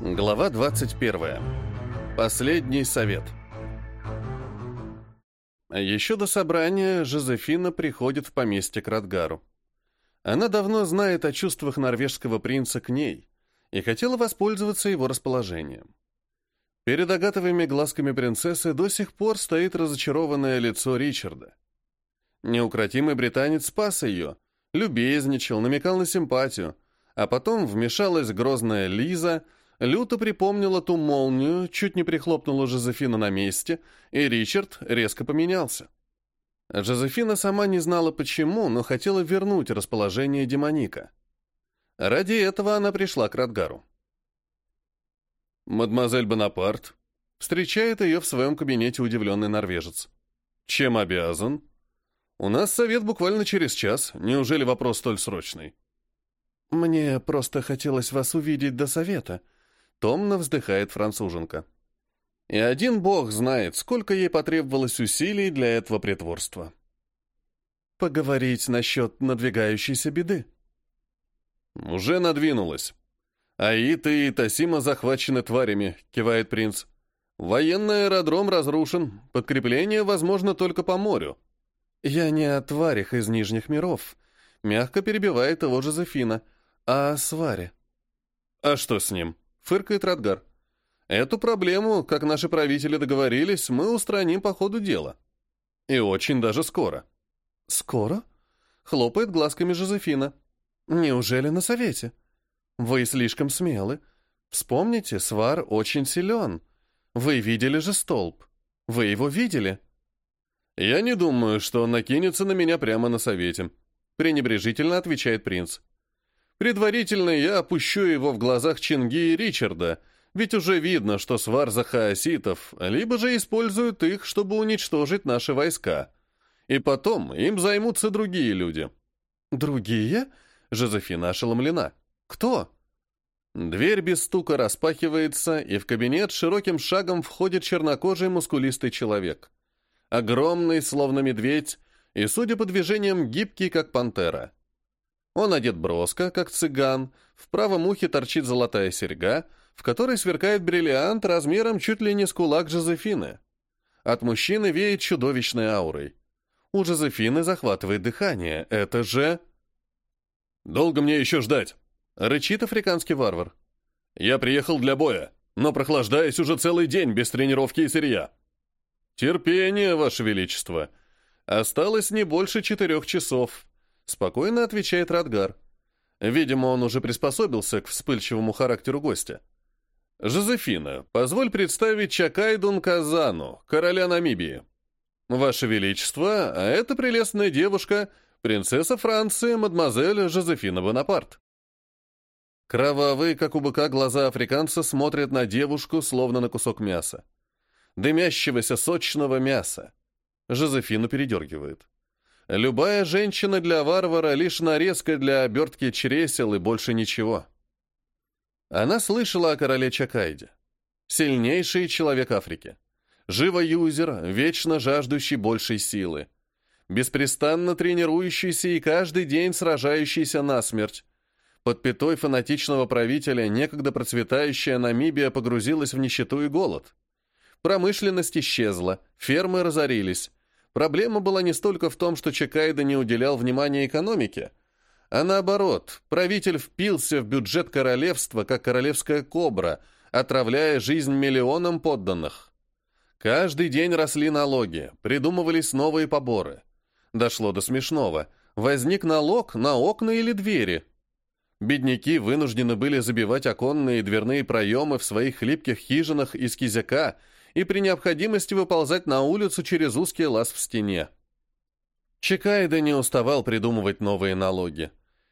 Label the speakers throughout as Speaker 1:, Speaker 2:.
Speaker 1: Глава 21. Последний совет. Еще до собрания Жозефина приходит в поместье к Радгару. Она давно знает о чувствах норвежского принца к ней и хотела воспользоваться его расположением. Перед агатовыми глазками принцессы до сих пор стоит разочарованное лицо Ричарда. Неукротимый британец спас ее, любезничал, намекал на симпатию, а потом вмешалась грозная Лиза — люто припомнила ту молнию, чуть не прихлопнула Жозефина на месте, и Ричард резко поменялся. Жозефина сама не знала почему, но хотела вернуть расположение демоника. Ради этого она пришла к Радгару. «Мадемуазель Бонапарт», встречает ее в своем кабинете удивленный норвежец. «Чем обязан?» «У нас совет буквально через час. Неужели вопрос столь срочный?» «Мне просто хотелось вас увидеть до совета», Томно вздыхает француженка. И один бог знает, сколько ей потребовалось усилий для этого притворства. Поговорить насчет надвигающейся беды. Уже надвинулась. Аита и Тасима захвачены тварями, кивает принц. Военный аэродром разрушен, подкрепление возможно только по морю. Я не о тварях из Нижних миров, мягко перебивает его Жозефина, а о сваре. А что с ним? Фыркает Радгар. Эту проблему, как наши правители договорились, мы устраним по ходу дела. И очень даже скоро. Скоро? Хлопает глазками Жозефина. Неужели на совете? Вы слишком смелы. Вспомните, Свар очень силен. Вы видели же столб. Вы его видели? Я не думаю, что он накинется на меня прямо на совете. Пренебрежительно отвечает принц. Предварительно я опущу его в глазах Чинги и Ричарда, ведь уже видно, что свар за хаоситов, либо же используют их, чтобы уничтожить наши войска. И потом им займутся другие люди. «Другие?» — Жозефина ошеломлена. «Кто?» Дверь без стука распахивается, и в кабинет широким шагом входит чернокожий мускулистый человек. Огромный, словно медведь, и, судя по движениям, гибкий, как пантера. Он одет броско, как цыган, в правом ухе торчит золотая серьга, в которой сверкает бриллиант размером чуть ли не с кулак Жозефины. От мужчины веет чудовищной аурой. У Жозефины захватывает дыхание. Это же... «Долго мне еще ждать?» — рычит африканский варвар. «Я приехал для боя, но прохлаждаюсь уже целый день без тренировки и сырья». «Терпение, Ваше Величество. Осталось не больше четырех часов. Спокойно отвечает Радгар. Видимо, он уже приспособился к вспыльчивому характеру гостя. «Жозефина, позволь представить Чакайдун Казану, короля Намибии. Ваше Величество, а это прелестная девушка, принцесса Франции, мадемуазель Жозефина Бонапарт». Кровавые, как у быка, глаза африканца смотрят на девушку, словно на кусок мяса. Дымящегося сочного мяса. Жозефину передергивает. Любая женщина для варвара лишь нарезка для обертки чресел и больше ничего. Она слышала о короле Чакайде. Сильнейший человек Африки. Живо-юзер, вечно жаждущий большей силы. Беспрестанно тренирующийся и каждый день сражающийся насмерть. Под пятой фанатичного правителя некогда процветающая Намибия погрузилась в нищету и голод. Промышленность исчезла, фермы разорились, Проблема была не столько в том, что Чекайда не уделял внимания экономике, а наоборот, правитель впился в бюджет королевства, как королевская кобра, отравляя жизнь миллионам подданных. Каждый день росли налоги, придумывались новые поборы. Дошло до смешного. Возник налог на окна или двери. Бедняки вынуждены были забивать оконные и дверные проемы в своих хлипких хижинах из кизяка – и при необходимости выползать на улицу через узкий лаз в стене. Чикайда не уставал придумывать новые налоги.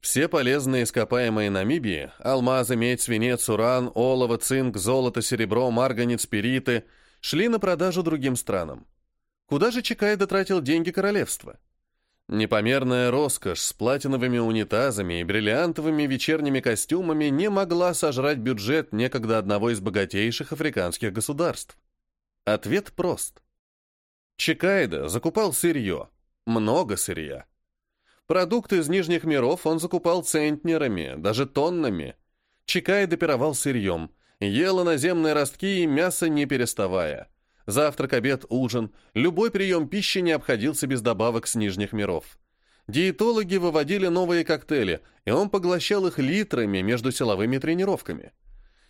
Speaker 1: Все полезные ископаемые Намибии – алмазы, медь, свинец, уран, олово, цинк, золото, серебро, марганец, спириты – шли на продажу другим странам. Куда же Чикайда тратил деньги королевства? Непомерная роскошь с платиновыми унитазами и бриллиантовыми вечерними костюмами не могла сожрать бюджет некогда одного из богатейших африканских государств. Ответ прост. Чикайда закупал сырье, много сырья. Продукты из нижних миров он закупал центнерами, даже тоннами. Чикайда пировал сырьем, Ела наземные ростки и мясо не переставая. Завтрак, обед, ужин. Любой прием пищи не обходился без добавок с нижних миров. Диетологи выводили новые коктейли, и он поглощал их литрами между силовыми тренировками.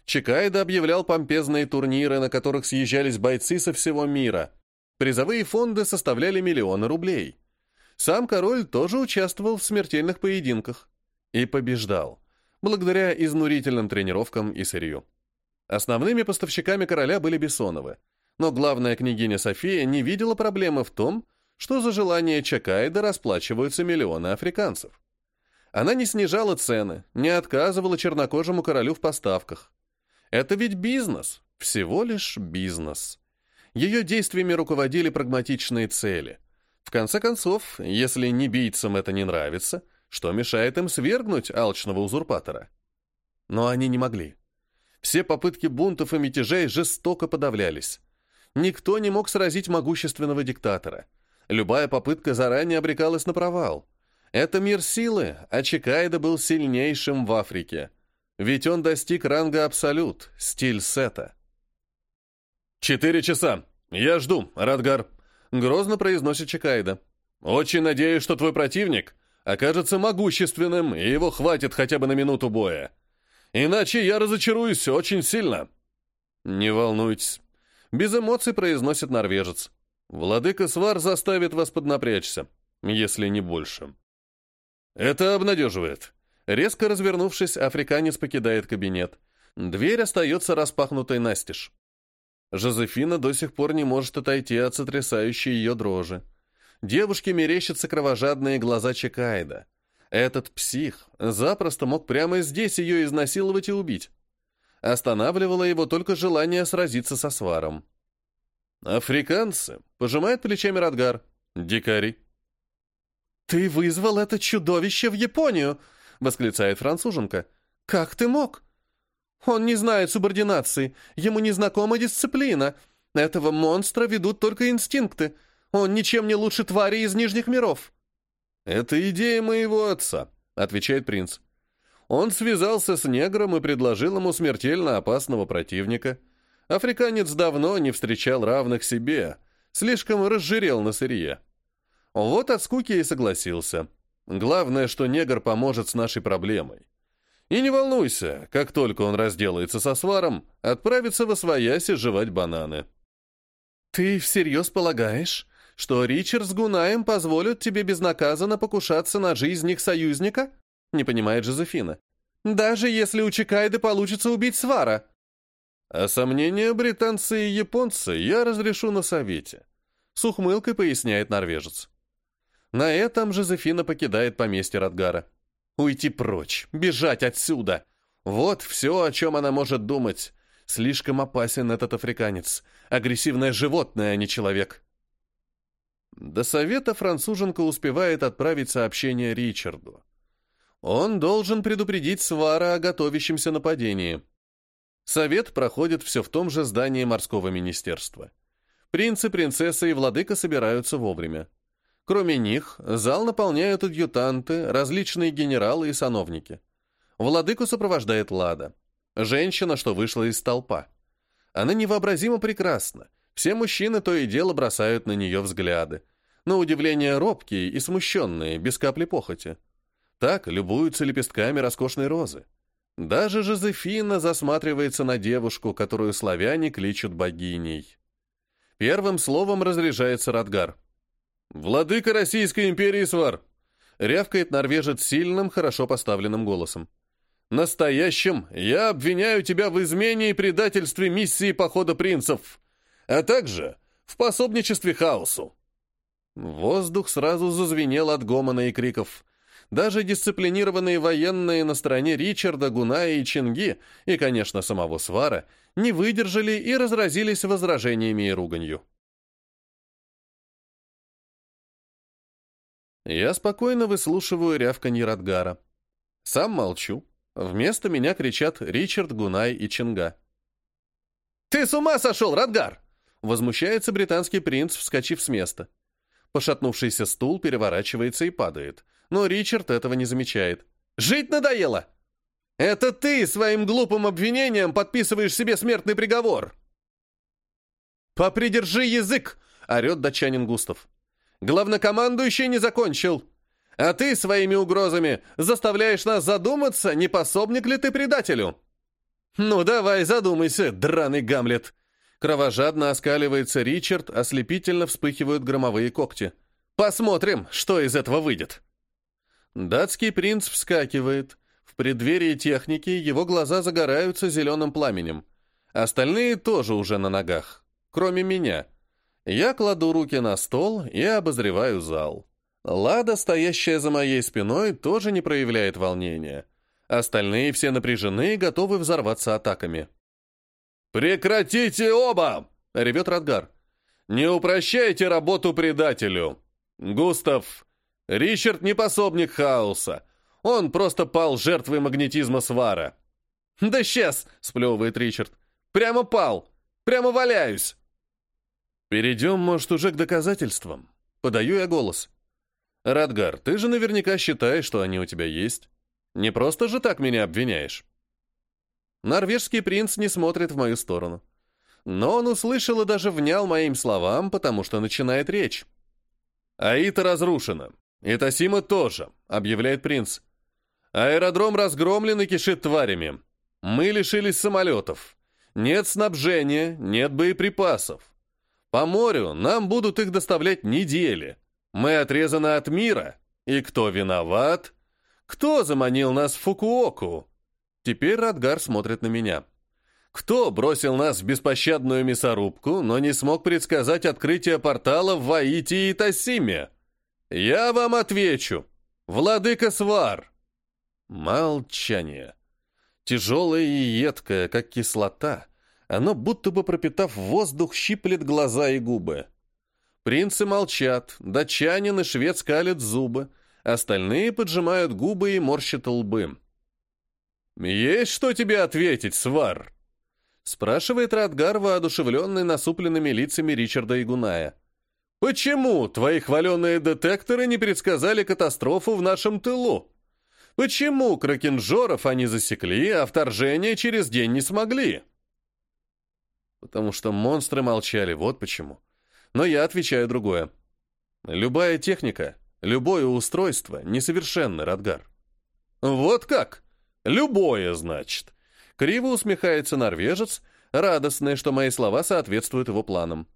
Speaker 1: Чикайда объявлял помпезные турниры, на которых съезжались бойцы со всего мира. Призовые фонды составляли миллионы рублей. Сам король тоже участвовал в смертельных поединках. И побеждал, благодаря изнурительным тренировкам и сырью. Основными поставщиками короля были Бессоновы. Но главная княгиня София не видела проблемы в том, что за желание Чакайда расплачиваются миллионы африканцев. Она не снижала цены, не отказывала чернокожему королю в поставках. Это ведь бизнес, всего лишь бизнес. Ее действиями руководили прагматичные цели. В конце концов, если небийцам это не нравится, что мешает им свергнуть алчного узурпатора? Но они не могли. Все попытки бунтов и мятежей жестоко подавлялись. Никто не мог сразить могущественного диктатора. Любая попытка заранее обрекалась на провал. Это мир силы, а Чикайда был сильнейшим в Африке. Ведь он достиг ранга Абсолют, стиль сета. «Четыре часа. Я жду, Радгар», — грозно произносит Чикайда. «Очень надеюсь, что твой противник окажется могущественным, и его хватит хотя бы на минуту боя. Иначе я разочаруюсь очень сильно». «Не волнуйтесь», — без эмоций произносит норвежец. Владыка Свар заставит вас поднапрячься, если не больше. Это обнадеживает. Резко развернувшись, африканец покидает кабинет. Дверь остается распахнутой настежь. Жозефина до сих пор не может отойти от сотрясающей ее дрожи. Девушке мерещатся кровожадные глаза Чекайда. Этот псих запросто мог прямо здесь ее изнасиловать и убить. Останавливало его только желание сразиться со сваром. «Африканцы», — пожимает плечами Радгар. «Дикари».
Speaker 2: «Ты вызвал это чудовище в Японию!» — восклицает француженка. «Как ты мог?» «Он не знает субординации, ему не знакома дисциплина. Этого монстра ведут только инстинкты. Он ничем не лучше твари из Нижних миров».
Speaker 1: «Это идея моего отца», — отвечает принц. Он связался с негром и предложил ему смертельно опасного противника — Африканец давно не встречал равных себе, слишком разжирел на сырье. Вот от скуки и согласился. Главное, что негр поможет с нашей проблемой. И не волнуйся, как только он разделается со сваром, отправится во свояси жевать бананы.
Speaker 2: «Ты всерьез полагаешь, что Ричард с Гунаем позволят тебе безнаказанно покушаться на жизнь их союзника?» Не понимает Жозефина. «Даже если у Чикайды получится убить свара».
Speaker 1: А сомнения британцы и японцы я разрешу на совете. С ухмылкой поясняет норвежец. На этом Жозефина покидает поместье Радгара. Уйти прочь, бежать отсюда. Вот все, о чем она может думать. Слишком опасен этот африканец. Агрессивное животное, а не человек. До совета француженка успевает отправить сообщение Ричарду. Он должен предупредить Свара о готовящемся нападении. Совет проходит все в том же здании морского министерства. Принцы, принцессы и владыка собираются вовремя. Кроме них, зал наполняют адъютанты, различные генералы и сановники. Владыку сопровождает Лада. Женщина, что вышла из толпа. Она невообразимо прекрасна. Все мужчины то и дело бросают на нее взгляды. На удивление робкие и смущенные, без капли похоти. Так любуются лепестками роскошной розы. Даже Жозефина засматривается на девушку, которую славяне кличут богиней. Первым словом разряжается Радгар. «Владыка Российской империи Свар!» рявкает норвежец сильным, хорошо поставленным голосом. «Настоящим я обвиняю тебя в измене и предательстве миссии похода принцев, а также в пособничестве хаосу». Воздух сразу зазвенел от гомона и криков. Даже дисциплинированные военные на стороне Ричарда, Гуная и Чинги, и, конечно, самого Свара, не выдержали и разразились возражениями и руганью. Я спокойно выслушиваю рявканье Радгара. Сам молчу. Вместо меня кричат Ричард, Гунай и Чинга.
Speaker 2: «Ты с ума сошел, Радгар!»
Speaker 1: Возмущается британский принц, вскочив с места. Пошатнувшийся стул переворачивается и падает но Ричард этого не замечает.
Speaker 2: «Жить надоело!»
Speaker 1: Это ты своим глупым обвинением подписываешь себе смертный приговор!» «Попридержи язык!» — орет датчанин Густав. «Главнокомандующий не закончил. А ты своими угрозами заставляешь нас задуматься, не пособник ли ты предателю?» «Ну давай, задумайся, драный Гамлет!» Кровожадно оскаливается Ричард, ослепительно вспыхивают громовые когти. «Посмотрим, что из этого выйдет!» Датский принц вскакивает. В преддверии техники его глаза загораются зеленым пламенем. Остальные тоже уже на ногах кроме меня. Я кладу руки на стол и обозреваю зал. Лада, стоящая за моей спиной, тоже не проявляет волнения. Остальные все напряжены и готовы взорваться атаками. «Прекратите оба!» — ревет Радгар. «Не упрощайте работу предателю! Густав, Ричард не пособник хаоса. Он просто пал жертвой магнетизма свара». «Да сейчас!» — сплевывает Ричард. «Прямо пал! Прямо валяюсь!» «Перейдем, может, уже к доказательствам?» Подаю я голос. «Радгар, ты же наверняка считаешь, что они у тебя есть. Не просто же так меня обвиняешь». Норвежский принц не смотрит в мою сторону. Но он услышал и даже внял моим словам, потому что начинает речь. «Аита разрушена. И Тасима тоже», — объявляет принц. «Аэродром разгромлен и кишит тварями. Мы лишились самолетов. Нет снабжения, нет боеприпасов. По морю нам будут их доставлять недели. Мы отрезаны от мира. И кто виноват? Кто заманил нас в Фукуоку? Теперь Радгар смотрит на меня. Кто бросил нас в беспощадную мясорубку, но не смог предсказать открытие портала в Ваити и Тасиме? Я вам отвечу. Владыка Свар. Молчание. Тяжелое и едкое, как кислота — оно, будто бы пропитав воздух, щиплет глаза и губы. Принцы молчат, датчанин и швед скалят зубы, остальные поджимают губы и морщат лбы. «Есть что тебе ответить, свар?» спрашивает Радгар, воодушевленный насупленными лицами Ричарда и Гуная. «Почему твои хваленные детекторы не предсказали катастрофу в нашем тылу? Почему кракенжоров они засекли, а вторжение через день не смогли?» Потому что монстры молчали, вот почему. Но я отвечаю другое. Любая техника, любое устройство несовершенно, Радгар. Вот как? Любое, значит. Криво усмехается норвежец, радостный, что мои слова соответствуют его планам.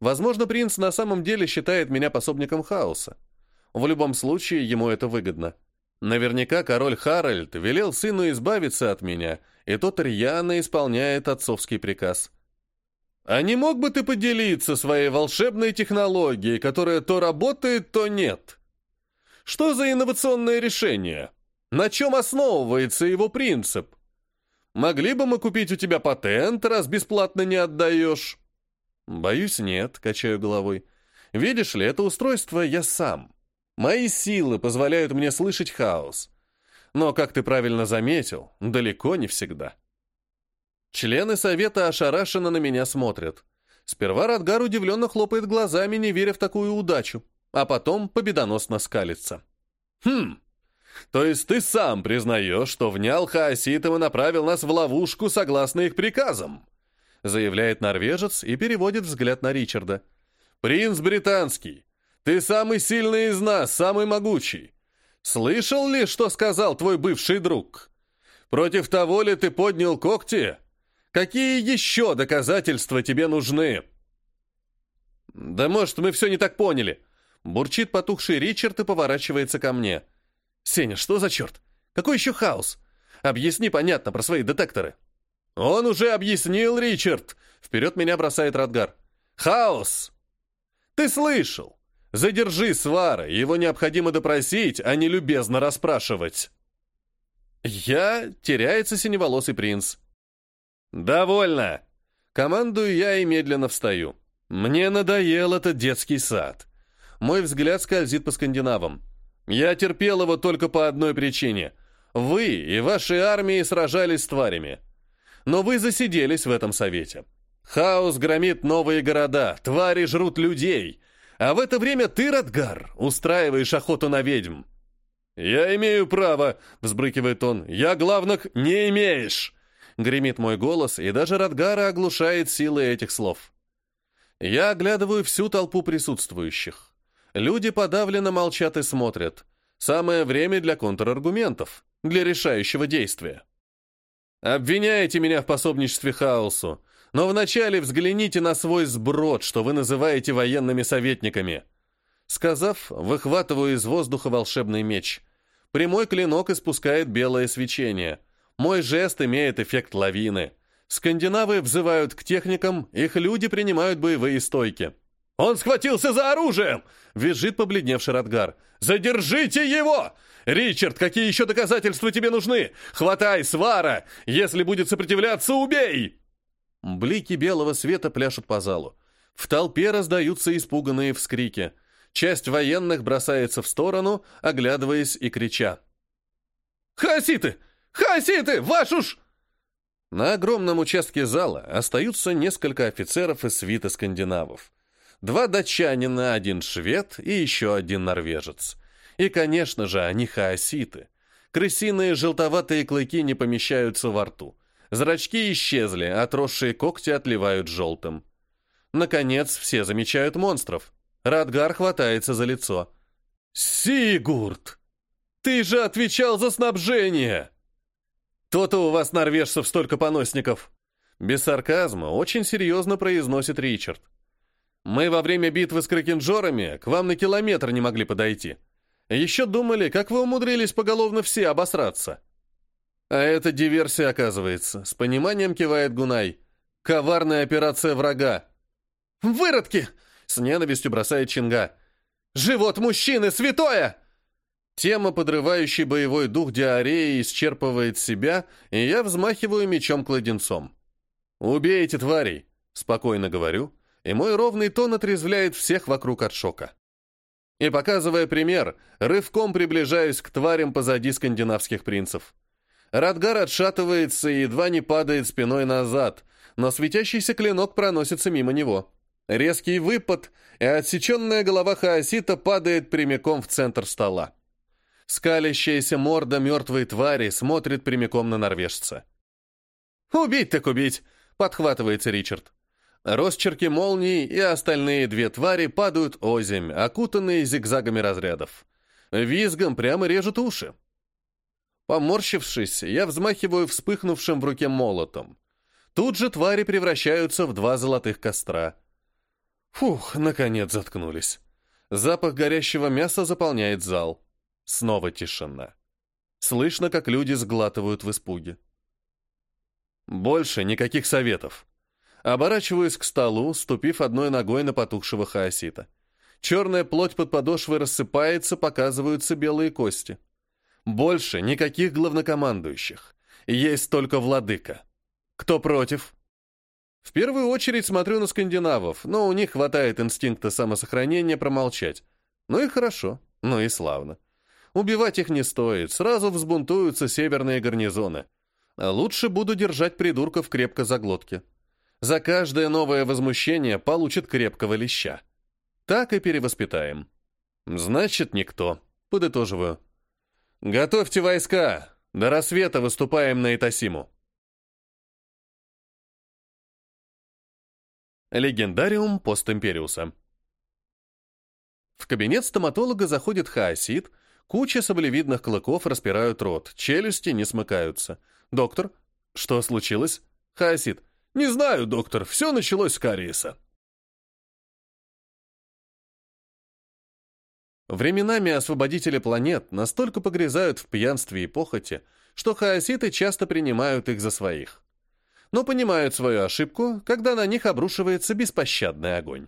Speaker 1: Возможно, принц на самом деле считает меня пособником хаоса. В любом случае, ему это выгодно. Наверняка король Харальд велел сыну избавиться от меня, и тот рьяно исполняет отцовский приказ. А не мог бы ты поделиться своей волшебной технологией, которая то работает, то нет? Что за инновационное решение? На чем основывается его принцип? Могли бы мы купить у тебя патент, раз бесплатно не отдаешь? Боюсь, нет, качаю головой. Видишь ли, это устройство я сам. Мои силы позволяют мне слышать хаос. Но, как ты правильно заметил, далеко не всегда. Члены совета ошарашенно на меня смотрят. Сперва Радгар удивленно хлопает глазами, не веря в такую удачу, а потом победоносно скалится. «Хм, то есть ты сам признаешь, что внял Хаоситов и направил нас в ловушку согласно их приказам?» Заявляет норвежец и переводит взгляд на Ричарда. «Принц британский, ты самый сильный из нас, самый могучий. Слышал ли, что сказал твой бывший друг? Против того ли ты поднял когти?» Какие еще доказательства тебе нужны?» «Да может, мы все не так поняли», — бурчит потухший Ричард и поворачивается ко мне. «Сеня, что за черт? Какой еще хаос? Объясни понятно про свои детекторы». «Он уже объяснил, Ричард!» — вперед меня бросает Радгар. «Хаос! Ты слышал? Задержи свара, его необходимо допросить, а не любезно расспрашивать». «Я...» — теряется синеволосый принц. «Довольно!» Командую я и медленно встаю. Мне надоел этот детский сад. Мой взгляд скользит по скандинавам. Я терпел его только по одной причине. Вы и ваши армии сражались с тварями. Но вы засиделись в этом совете. Хаос громит новые города, твари жрут людей. А в это время ты, Радгар, устраиваешь охоту на ведьм. «Я имею право!» — взбрыкивает он. «Я, главных, не имеешь!» Гремит мой голос, и даже Радгара оглушает силы этих слов. Я оглядываю всю толпу присутствующих. Люди подавленно молчат и смотрят. Самое время для контраргументов, для решающего действия. Обвиняете меня в пособничестве хаосу, но вначале взгляните на свой сброд, что вы называете военными советниками. Сказав, выхватываю из воздуха волшебный меч. Прямой клинок испускает белое свечение. Мой жест имеет эффект лавины. Скандинавы взывают к техникам, их люди принимают боевые стойки. «Он схватился за оружием!» — визжит побледневший Радгар. «Задержите его! Ричард, какие еще доказательства тебе нужны? Хватай, свара! Если будет сопротивляться, убей!» Блики белого света пляшут по залу. В толпе раздаются испуганные вскрики. Часть военных бросается в сторону, оглядываясь и крича. «Хаситы! Хаситы! Вашу ж!» На огромном участке зала остаются несколько офицеров из свита скандинавов. Два датчанина, один швед и еще один норвежец. И, конечно же, они хаоситы. Крысиные желтоватые клыки не помещаются во рту. Зрачки исчезли, отросшие когти отливают желтым. Наконец, все замечают монстров. Радгар хватается за лицо. «Сигурд! Ты же отвечал за снабжение!» «То-то у вас, норвежцев, столько поносников!» Без сарказма очень серьезно произносит Ричард. «Мы во время битвы с кракенджорами к вам на километр не могли подойти. Еще думали, как вы умудрились поголовно все обосраться». «А это диверсия, оказывается», — с пониманием кивает Гунай. «Коварная операция врага». «Выродки!» С ненавистью бросает Чинга. «Живот мужчины святое!» Тема, подрывающей боевой дух диареи, исчерпывает себя, и я взмахиваю мечом-кладенцом. «Убейте тварей!» — спокойно говорю, и мой ровный тон отрезвляет всех вокруг от шока. И, показывая пример, рывком приближаюсь к тварям позади скандинавских принцев. Радгар отшатывается и едва не падает спиной назад, но светящийся клинок проносится мимо него. Резкий выпад, и отсеченная голова хаосита падает прямиком в центр стола. Скалящаяся морда мертвой твари смотрит прямиком на норвежца. «Убить так убить!» — подхватывается Ричард. Росчерки молний и остальные две твари падают озимь, окутанные зигзагами разрядов. Визгом прямо режут уши. Поморщившись, я взмахиваю вспыхнувшим в руке молотом. Тут же твари превращаются в два золотых костра. Фух, наконец заткнулись. Запах горящего мяса заполняет зал. Снова тишина. Слышно, как люди сглатывают в испуге. Больше никаких советов. Оборачиваюсь к столу, ступив одной ногой на потухшего хаосита. Черная плоть под подошвой рассыпается, показываются белые кости. Больше никаких главнокомандующих. Есть только владыка. Кто против? В первую очередь смотрю на скандинавов, но у них хватает инстинкта самосохранения промолчать. Ну и хорошо, ну и славно. Убивать их не стоит, сразу взбунтуются северные гарнизоны. Лучше буду держать придурков крепко за глотки. За каждое новое возмущение получит крепкого леща. Так и перевоспитаем. Значит, никто. Подытоживаю. Готовьте войска. До рассвета выступаем на Итасиму. Легендариум постимпериуса. В кабинет стоматолога заходит хаосит, куча саблевидных клыков распирают рот, челюсти не смыкаются. «Доктор, что случилось?» Хаосит. «Не знаю, доктор, все началось с кариеса». Временами освободители планет настолько погрязают в пьянстве и похоти, что хаоситы часто принимают их за своих но понимают свою ошибку, когда на них обрушивается беспощадный огонь.